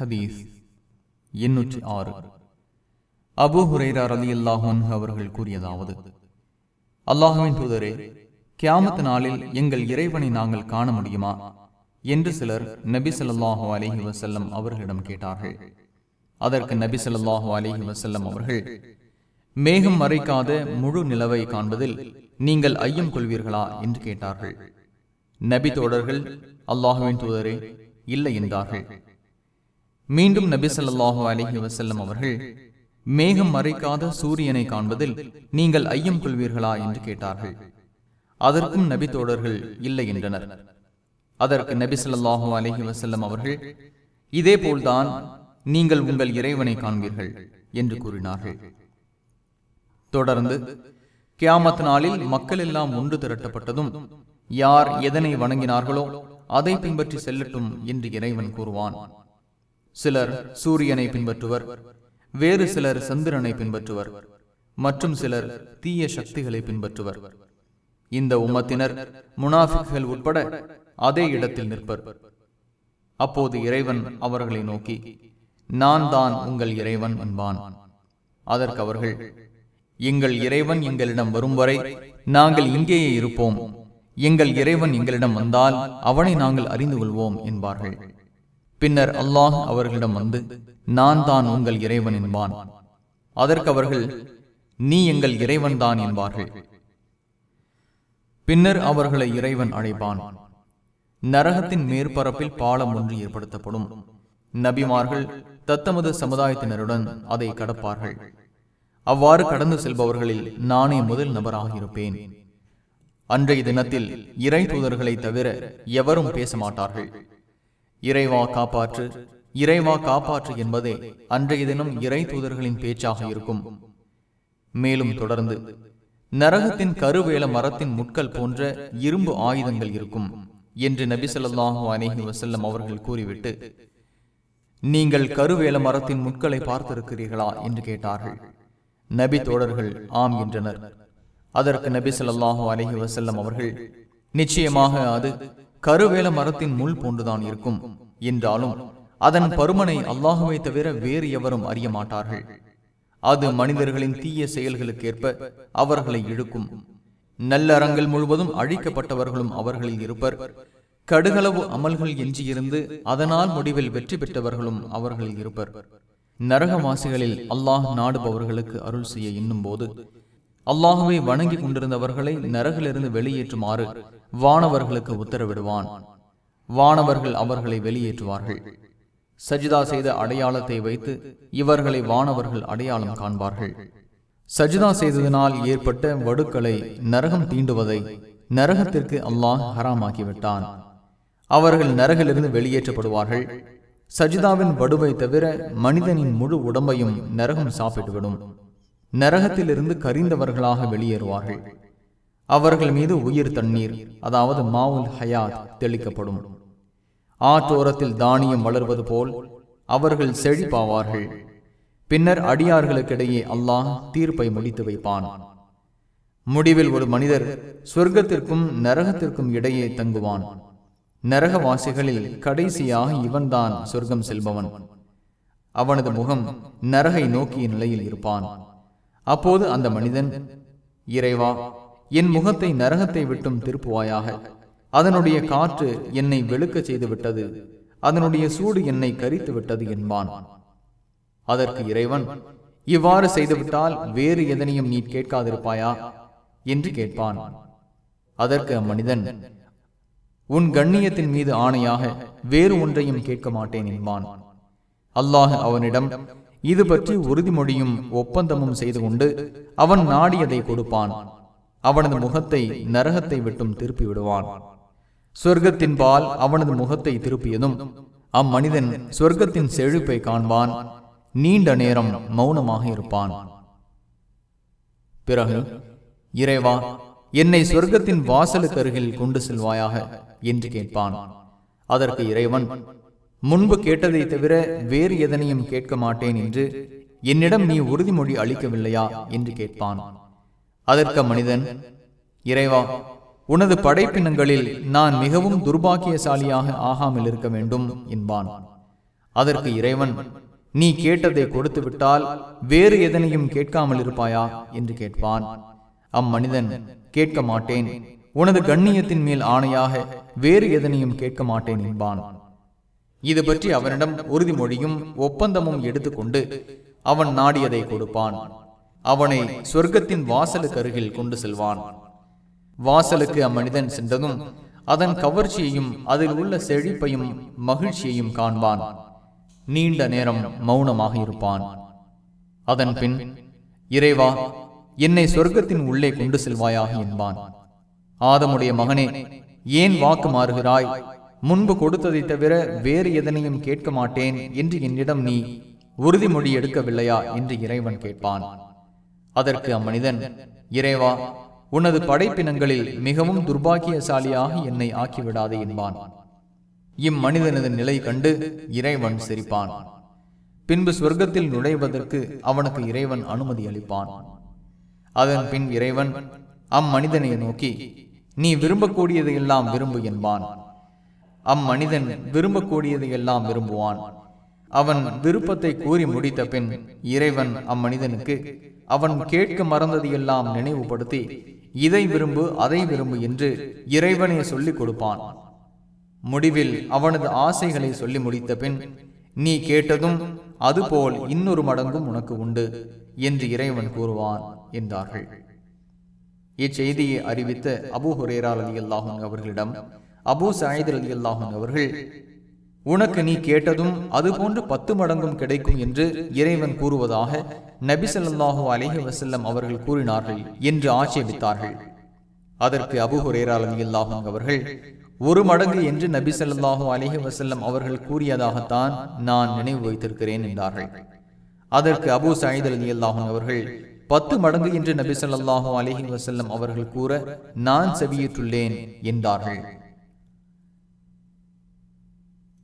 ஹதீஸ் எண்ணூற்றி ஆறு. அபு ஹுரைரா ரலி அல்லாஹன் அவர்கள் கூறியதாவது அல்லாஹுவின் தூதரே கியாமத்து நாளில் எங்கள் இறைவனை நாங்கள் காண முடியுமா? என்று சிலர் நபி சொல்லாஹு அலஹி வசல்லம் அவர்களிடம் கேட்டார்கள். அதற்கு நபி சொல்லாஹு அலஹி வசல்லம் அவர்கள் மேகம் மறைக்காத முழு நிலவை காண்பதில் நீங்கள் ஐயம் கொள்வீர்களா? என்று கேட்டார்கள். நபி தோழர்கள் அல்லாஹுவின் தூதரே இல்லை என்றார்கள். மீண்டும் நபி சொல்லாஹு அலஹி வசல்லம் அவர்கள் மேகம் மறைக்காத சூரியனை காண்பதில் நீங்கள் ஐயம் கொள்வீர்களா? என்று கேட்டார்கள். அதற்கும் நபி தோழர்கள் இல்லை என்றனர். அதற்கு நபி சொல்லாஹு அலஹி வசல்லம் அவர்கள் இதே போல்தான் நீங்கள் உங்கள் இறைவனை காண்பீர்கள் என்று கூறினார்கள். தொடர்ந்து கியாமத் நாளில் மக்கள் எல்லாம் ஒன்று திரட்டப்பட்டதும் யார் எதனை வணங்கினார்களோ அதை பின்பற்றி செல்லட்டும் என்று இறைவன் கூறுவான். சிலர் சூரியனை பின்பற்றுவர் வேறு சிலர் சந்திரனை பின்பற்றுவர் மற்றும் சிலர் தீய சக்திகளை பின்பற்றுவர். இந்த உம்மத்தினர் முனாஃபிக்குகள் உட்பட அதே இடத்தில் நிற்பர். அப்போது இறைவன் அவர்களை நோக்கி நான் தான் உங்கள் இறைவன் என்பான். அதற்கு அவர்கள் எங்கள் இறைவன் எங்களிடம் வரும் வரை நாங்கள் இங்கேயே இருப்போம். எங்கள் இறைவன் எங்களிடம் வந்தால் அவனை நாங்கள் அறிந்து கொள்வோம் என்பார்கள். பின்னர் அல்லாஹ் அவர்களிடம் வந்து நான் தான் உங்கள் இறைவன் என்பான். அதற்கு அவர்கள் நீ எங்கள் இறைவன் தான் என்பார்கள். பின்னர் அவர்களை இறைவன் அழைப்பான். நரகத்தின் மேற்பரப்பில் பாலம் ஒன்று ஏற்படுத்தப்படும். நபிமார்கள் தத்தமது சமுதாயத்தினருடன் அதை கடப்பார்கள். அவ்வாறு கடந்து செல்பவர்களில் நானே முதல் நபராக இருப்பேன் அன்றைய தினத்தில் இறை தூதர்களை தவிர எவரும் பேச மாட்டார்கள் இறைவா காப்பாற்று இறைவா காப்பாற்று என்பதே அன்றைய தினம் இறை தூதர்களின் பேச்சாக இருக்கும். மேலும் தொடர்ந்து நரகத்தின் கருவேல மரத்தின் முட்கள் போன்ற இரும்பு ஆயுதங்கள் இருக்கும் என்று நபிசல்லாஹு அனேஹி வசல்லம் அவர்கள் கூறிவிட்டு நீங்கள் கருவேல மரத்தின் முட்களை பார்த்திருக்கிறீர்களா? என்று கேட்டார்கள். நபி தோழர்கள் ஆம் என்றனர். அதற்கு நபி சொல்லாஹு அலஹி வசல்லம் அவர்கள் நிச்சயமாக அது கருவேல மரத்தின் முள் போன்றுதான் இருக்கும். என்றாலும் அதன் பருமனை அல்லாஹுவை தவிர வேறு எவரும் அறிய மாட்டார்கள். அது மனிதர்களின் தீய செயல்களுக்கேற்ப அவர்களை இழுக்கும். நல்லறங்கள் முழுவதும் அழிக்கப்பட்டவர்களும் அவர்களில் இருப்பர். கடுகளவு அமல்கள் எஞ்சியிருந்து அதனால் முடிவில் வெற்றி பெற்றவர்களும் அவர்களில் இருப்பர். நரகவாசிகளில் அல்லாஹ் நாடுபவர்களுக்கு அருள் செய்ய இன்னும் போது அல்லாஹுவை வணங்கி கொண்டிருந்தவர்களை நரகிலிருந்து வெளியேற்றுமாறு வானவர்களுக்கு உத்தரவிடுவான். வானவர்கள் அவர்களை வெளியேற்றுவார்கள். சஜிதா செய்த அடையாளத்தை வைத்து இவர்களை வானவர்கள் அடையாளம் காண்பார்கள். சஜிதா செய்ததினால் ஏற்பட்ட வடுக்களை நரகம் தீண்டுவதை நரகத்திற்கு அல்லாஹ் ஹராமாக்கிவிட்டான். அவர்கள் நரகிலிருந்து வெளியேற்றப்படுவார்கள். சஜிதாவின் வடுவை தவிர மனிதனின் முழு உடம்பையும் நரகம் சாப்பிட்டுவிடும். நரகத்திலிருந்து கரிந்தவர்களாக வெளியேறுவார்கள். அவர்கள் மீது உயிர் தண்ணீர் அதாவது மாவுல் ஹயாத் தெளிக்கப்படும். ஆற்றோரத்தில் தானியம் வளர்வது போல் அவர்கள் செழிப்பாவார்கள். பின்னர் அடியார்களுக்கிடையே அல்லாஹ் தீர்ப்பை முடித்து வைப்பான். முடிவில் ஒரு மனிதர் சொர்க்கத்திற்கும் நரகத்திற்கும் இடையே தங்குவான். நரகவாசிகளில் கடைசியாக இவன்தான் சொர்க்கம் செல்பவன். அவனது முகம் நரகை நோக்கிய நிலையில் இருப்பான். அப்போது அந்த மனிதன் இறைவா என் முகத்தை நரகத்தை விட்டும் திருப்புவாயாக. அதனுடைய காற்று என்னை வெளுக்க செய்து விட்டது அதனுடைய சூடு என்னை கரித்து விட்டது என்பான். அதற்கு இறைவன் இவ்வாறு செய்துவிட்டால் வேறு எதனையும் நீ கேட்காதிருப்பாயா? என்று கேட்பான். அதற்கு அம்மனிதன் உன் கண்ணியத்தின் மீது ஆணையாக வேறு ஒன்றையும் கேட்க மாட்டேன் என்பான். அல்லாஹ் அவனிடம் இது பற்றி உறுதிமொழியும் ஒப்பந்தமும் செய்து கொண்டு அவன் நாடியதை கொடுப்பான். அவனது முகத்தை நரகத்தை விட்டும் திருப்பி விடுவான் சொர்க்கத்தின் பால் அவனது முகத்தை திருப்பியதும் அம்மனிதன் சொர்க்கத்தின் செழிப்பை காண்பான். நீண்ட நேரம் மௌனமாக இருப்பான். பிறகு இறைவா என்னை சொர்க்கத்தின் வாசலுக்கு அருகில் கொண்டு செல்வாயாக என்று கேட்பான். அதற்கு இறைவன் முன்பு கேட்டதை தவிர வேறு எதனையும் கேட்க மாட்டேன் என்று என்னிடம் நீ உறுதிமொழி அளிக்கவில்லையா? என்று கேட்பான். அதற்கு மனிதன் இறைவா உனது படைப்பினங்களில் நான் மிகவும் துர்பாக்கியசாலியாக ஆகாமல் இருக்க வேண்டும் என்பான். அதற்கு இறைவன் நீ கேட்டதை கொடுத்து விட்டால் வேறு எதனையும் கேட்காமல் இருப்பாயா? என்று கேட்பான். அம்மனிதன் கேட்க மாட்டேன். உனது கண்ணியத்தின் மேல் ஆணையாக வேறு எதனையும் கேட்க மாட்டேன் என்பான். இது பற்றி அவனிடம் உறுதிமொழியும் ஒப்பந்தமும் எடுத்துக்கொண்டு அவன் நாடியதை கொடுப்பான். அவனை சொர்க்கத்தின் வாசலுக்கு அருகில் கொண்டு செல்வான். வாசலுக்கு அம்மனிதன் சென்றதும் அதன் கவர்ச்சியையும் அதில் உள்ள செழிப்பையும் மகிழ்ச்சியையும் காண்பான். நீண்ட நேரம் மௌனமாக இருப்பான். அதன் பின் இறைவா என்னை சொர்க்கத்தின் உள்ளே கொண்டு செல்வாயாக என்பான். ஆதமுடைய மகனே ஏன் வாக்கு மாறுகிறாய்? முன்பு கொடுத்ததை தவிர வேறு எதனையும் கேட்க மாட்டேன் என்று என்னிடம் நீ உறுதிமொழி எடுக்கவில்லையா? என்று இறைவன் கேட்பான். அதற்கு அம்மனிதன் இறைவா உனது படைப்பினங்களில் மிகவும் துர்பாக்கியசாலியாக என்னை ஆக்கிவிடாது என்பான். இம்மனிதனது நிலை கண்டு இறைவன் சிரிப்பான். பின்பு சொர்க்கத்தில் நுழைவதற்கு அவனுக்கு இறைவன் அனுமதி அளிப்பான். அதன் பின் இறைவன் அம்மனிதனை நோக்கி நீ விரும்பக்கூடியதையெல்லாம் விரும்பு என்பான். அம்மனிதன் விரும்பக்கூடியதையெல்லாம் விரும்புவான். அவன் விருப்பத்தை கூறி முடித்த பின் இறைவன் அம்மனிதனுக்கு அவன் கேட்க மறந்ததையெல்லாம் நினைவுபடுத்தி இதை விரும்பு அதை விரும்பு என்று இறைவனே சொல்லிக் கொடுப்பான். முடிவில் அவனது ஆசைகளை சொல்லி முடித்த பின் நீ கேட்டதும் அதுபோல் இன்னொரு மடங்கும் உனக்கு உண்டு என்று இறைவன் கூறுவான் என்றார்கள். இச்செய்தியை அறிவித்த அபு ஹுரேரா அலி அல்லாஹன் அவர்களிடம் அபு சாயித் அலி அல்லாஹன் அவர்கள் உனக்கு நீ கேட்டதும் அதுபோன்று பத்து மடங்கும் கிடைக்கும் என்று இறைவன் கூறுவதாக நபி அலஹி வசல்லம் அவர்கள் கூறினார்கள் என்று ஆட்சேபித்தார்கள். அதற்கு அபு ஹுரேரா அவர்கள் ஒரு மடங்கு என்று நபி ஸல்லல்லாஹு அலைஹி அவர்கள் கூறியதாகத்தான் நான் நினைவு வைத்திருக்கிறேன் என்றார்கள். அதற்கு அபு சாயித் அலி அல்லாஹும் அவர்கள் பத்து மடங்கு என்று நபி ஸல்லல்லாஹு அலைஹி வஸல்லம் அவர்கள் கூற நான் செவியிட்டுள்ளேன் என்றார்கள்.